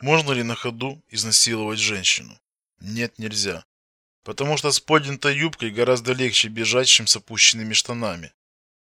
Можно ли на ходу изнасиловать женщину? Нет, нельзя. Потому что с поднятой юбкой гораздо легче бежать, чем с опущенными штанами.